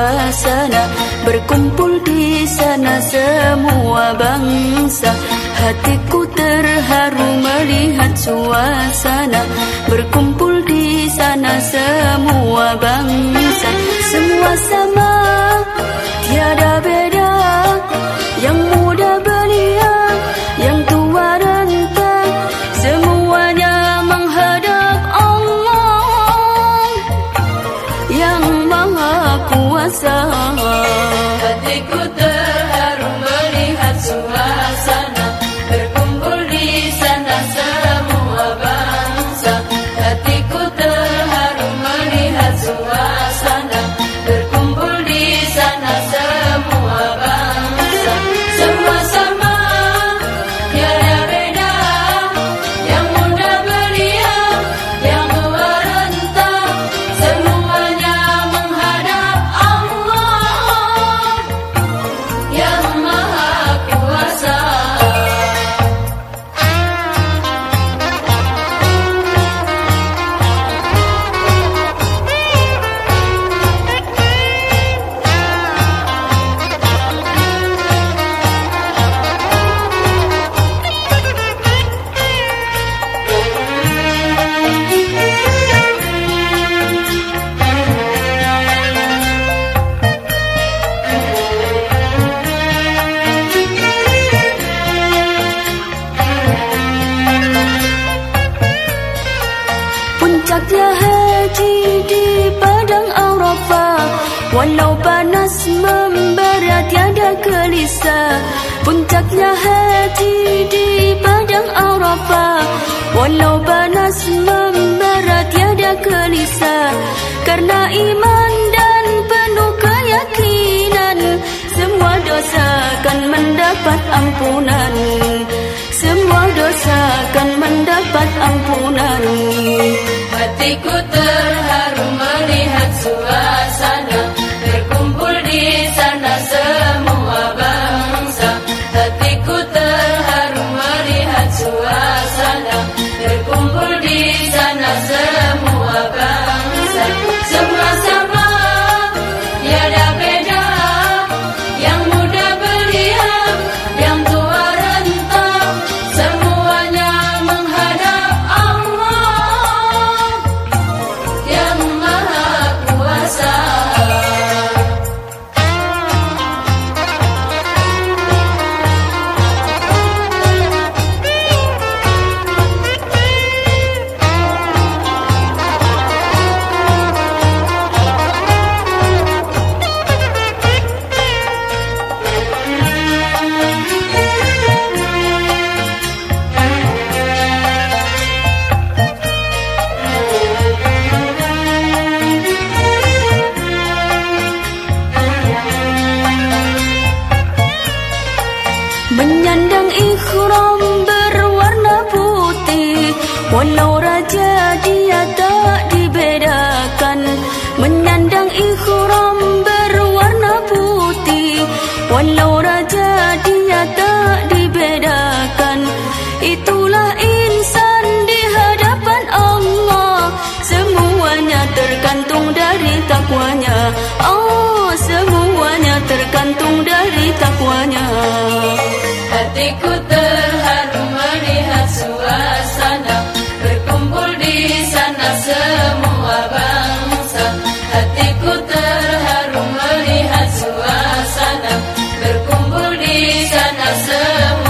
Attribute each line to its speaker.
Speaker 1: suasana Berkumpul di sana semua bangsa.
Speaker 2: Hatiku terharu melihat suasana Berkumpul di sana semua bangsa. Semua sama kuasa Hatiku terharu
Speaker 1: Puncaknya haji di padang Arafah. Walau panas membara tiada gelisah. Puncaknya haji di padang Arafah. Walau panas membara tiada gelisah. Karena iman dan penuh keyakinan Semua dosa akan mendapat ampunan. Semua dosa akan mendapat ampunan ate ko Walau raja dia tak dibedakan Itulah insan di hadapan Allah. Semuanya tergantung dari takwanya. Oh di
Speaker 2: sana semua.